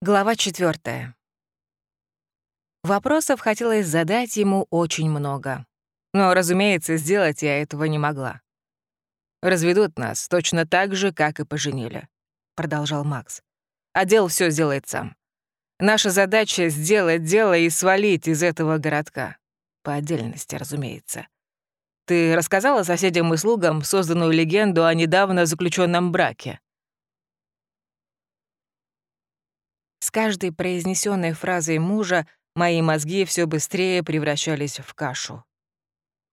Глава четвертая. Вопросов хотелось задать ему очень много. Но, разумеется, сделать я этого не могла. «Разведут нас точно так же, как и поженили», — продолжал Макс. «Отдел все сделает сам. Наша задача — сделать дело и свалить из этого городка. По отдельности, разумеется. Ты рассказала соседям и слугам созданную легенду о недавно заключенном браке?» С каждой произнесенной фразой мужа мои мозги все быстрее превращались в кашу.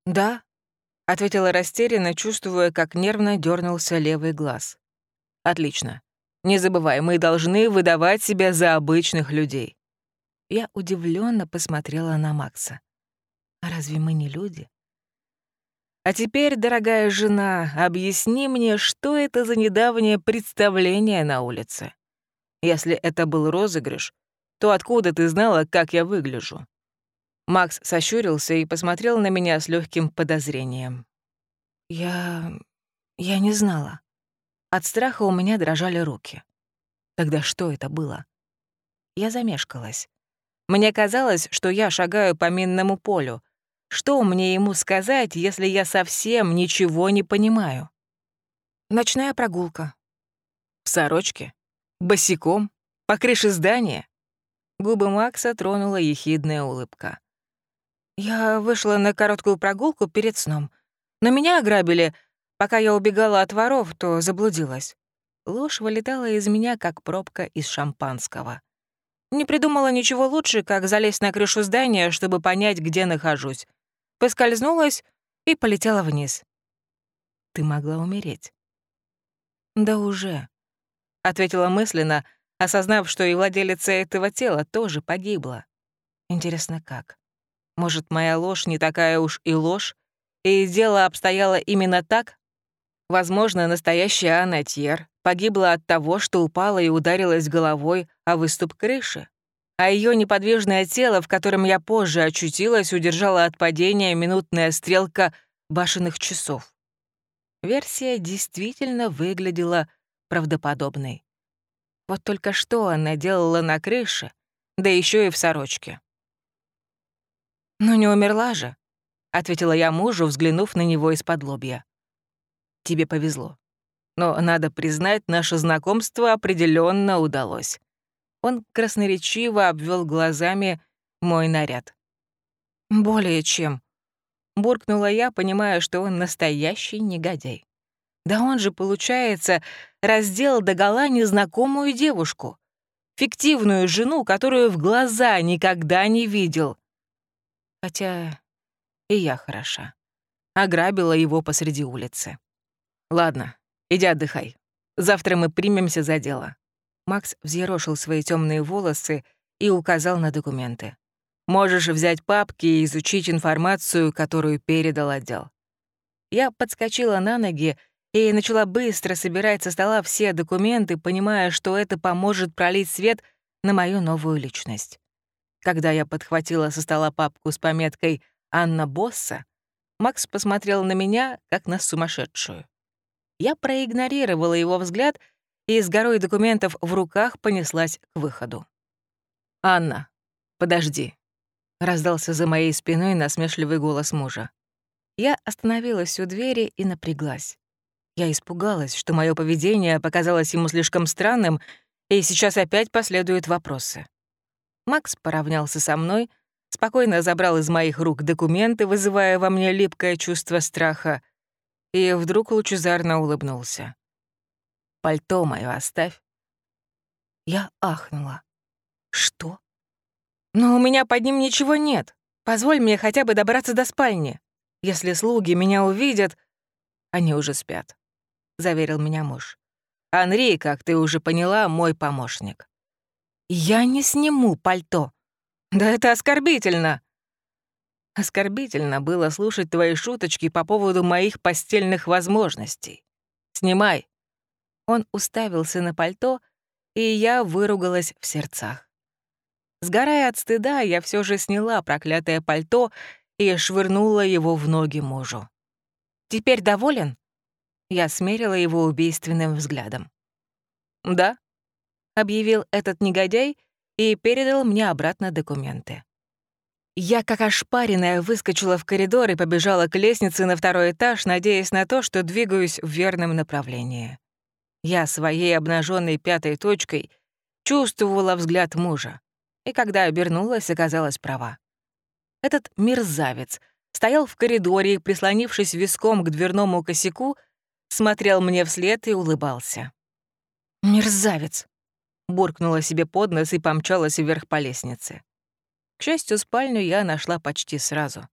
«Да», — ответила растерянно, чувствуя, как нервно дернулся левый глаз. «Отлично. Не забывай, мы должны выдавать себя за обычных людей». Я удивленно посмотрела на Макса. «А разве мы не люди?» «А теперь, дорогая жена, объясни мне, что это за недавнее представление на улице?» Если это был розыгрыш, то откуда ты знала, как я выгляжу?» Макс сощурился и посмотрел на меня с легким подозрением. «Я... я не знала. От страха у меня дрожали руки. Тогда что это было?» Я замешкалась. Мне казалось, что я шагаю по минному полю. Что мне ему сказать, если я совсем ничего не понимаю? Ночная прогулка. В сорочке? Босиком? По крыше здания?» Губы Макса тронула ехидная улыбка. «Я вышла на короткую прогулку перед сном. Но меня ограбили. Пока я убегала от воров, то заблудилась. Ложь вылетала из меня, как пробка из шампанского. Не придумала ничего лучше, как залезть на крышу здания, чтобы понять, где нахожусь. Поскользнулась и полетела вниз. Ты могла умереть. Да уже ответила мысленно, осознав, что и владелица этого тела тоже погибла. Интересно, как? Может, моя ложь не такая уж и ложь, и дело обстояло именно так? Возможно, настоящая Анна Тьер погибла от того, что упала и ударилась головой о выступ крыши, а ее неподвижное тело, в котором я позже очутилась, удержала от падения минутная стрелка башенных часов. Версия действительно выглядела правдоподобной. Вот только что она делала на крыше, да еще и в сорочке. «Ну не умерла же», — ответила я мужу, взглянув на него из-под лобья. «Тебе повезло. Но, надо признать, наше знакомство определенно удалось». Он красноречиво обвел глазами мой наряд. «Более чем», — буркнула я, понимая, что он настоящий негодяй. Да он же, получается, раздел догола незнакомую девушку. Фиктивную жену, которую в глаза никогда не видел. Хотя и я хороша. Ограбила его посреди улицы. Ладно, иди отдыхай. Завтра мы примемся за дело. Макс взъерошил свои темные волосы и указал на документы. Можешь взять папки и изучить информацию, которую передал отдел. Я подскочила на ноги и начала быстро собирать со стола все документы, понимая, что это поможет пролить свет на мою новую личность. Когда я подхватила со стола папку с пометкой «Анна Босса», Макс посмотрел на меня, как на сумасшедшую. Я проигнорировала его взгляд и с горой документов в руках понеслась к выходу. «Анна, подожди», — раздался за моей спиной насмешливый голос мужа. Я остановилась у двери и напряглась. Я испугалась, что мое поведение показалось ему слишком странным, и сейчас опять последуют вопросы. Макс поравнялся со мной, спокойно забрал из моих рук документы, вызывая во мне липкое чувство страха, и вдруг лучезарно улыбнулся. «Пальто моё оставь». Я ахнула. «Что?» «Но у меня под ним ничего нет. Позволь мне хотя бы добраться до спальни. Если слуги меня увидят, они уже спят. — заверил меня муж. «Анри, как ты уже поняла, мой помощник». «Я не сниму пальто. Да это оскорбительно!» Оскорбительно было слушать твои шуточки по поводу моих постельных возможностей. Снимай. Он уставился на пальто, и я выругалась в сердцах. Сгорая от стыда, я все же сняла проклятое пальто и швырнула его в ноги мужу. «Теперь доволен?» Я смерила его убийственным взглядом. «Да», — объявил этот негодяй и передал мне обратно документы. Я, как ошпаренная, выскочила в коридор и побежала к лестнице на второй этаж, надеясь на то, что двигаюсь в верном направлении. Я своей обнаженной пятой точкой чувствовала взгляд мужа, и когда обернулась, оказалась права. Этот мерзавец стоял в коридоре прислонившись виском к дверному косяку, смотрел мне вслед и улыбался. «Мерзавец!» — буркнула себе под нос и помчалась вверх по лестнице. К счастью, спальню я нашла почти сразу.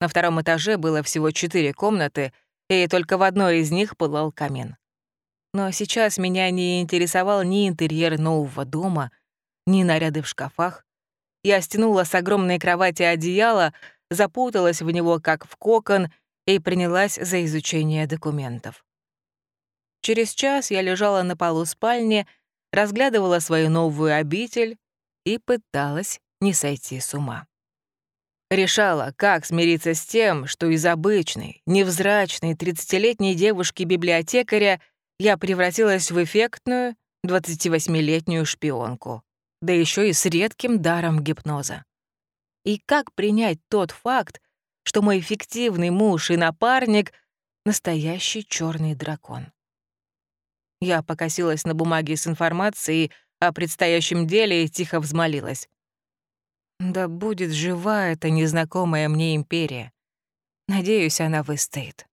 На втором этаже было всего четыре комнаты, и только в одной из них пылал камин. Но сейчас меня не интересовал ни интерьер нового дома, ни наряды в шкафах. Я стянула с огромной кровати одеяло, запуталась в него как в кокон и принялась за изучение документов. Через час я лежала на полу спальни, разглядывала свою новую обитель и пыталась не сойти с ума. Решала, как смириться с тем, что из обычной, невзрачной 30-летней девушки-библиотекаря я превратилась в эффектную 28-летнюю шпионку, да еще и с редким даром гипноза. И как принять тот факт, что мой фиктивный муж и напарник — настоящий черный дракон? Я покосилась на бумаге с информацией о предстоящем деле и тихо взмолилась. Да будет жива эта незнакомая мне империя. Надеюсь, она выстоит.